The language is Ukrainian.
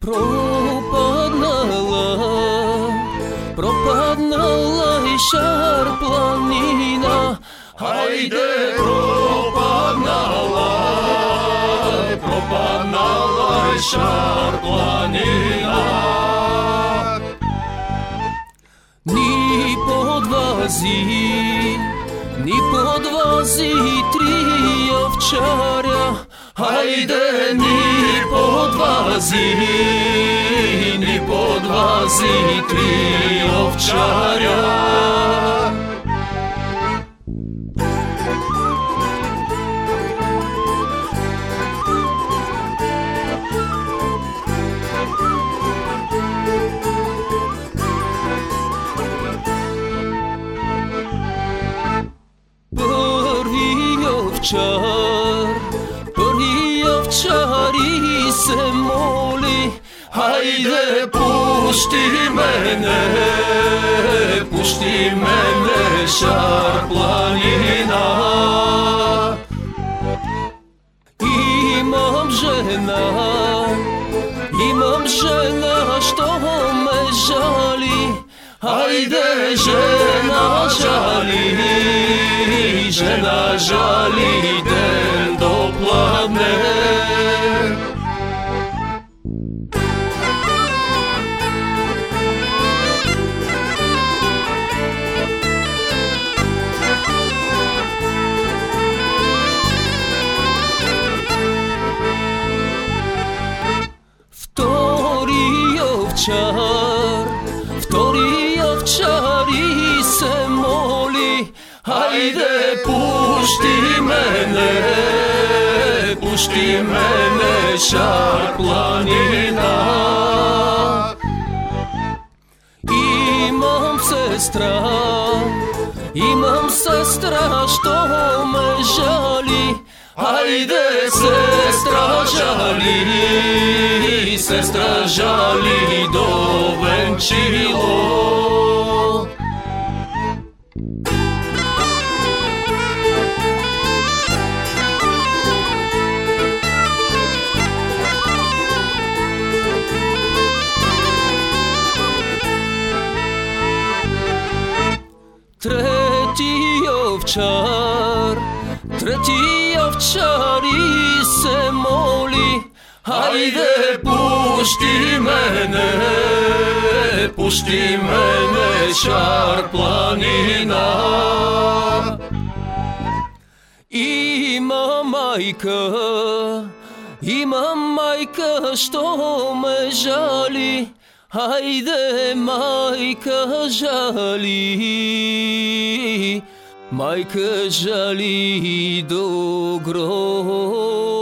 Пропадала, пропадала і шар планіна, Айде пропадала, пропадала і шар. Ні подвазі, ні по двазі трі овчаря, Айде ні. Hajde ni podvazi, ni podvazi tri ovčarja. Prvi ovčar, prvi moli, Hajde pušti mene, pušti mene šar planina. imam žena, imam žena što me žali, Hajde žena žali, žena žali den dopladne. večer, v ktorý ovčári se mohli, hajde pušti mene, pušti mene, šar planina. Imam sestra, imam sestra, što me žali, se sestra. i se stražali do venčilo. Tretji owczar, tretji owczar i se moli Hajde pušti mene, pušti mene šar planina. Ima majka, ima majka što me žali, hajde majka žali, majka žali do groba.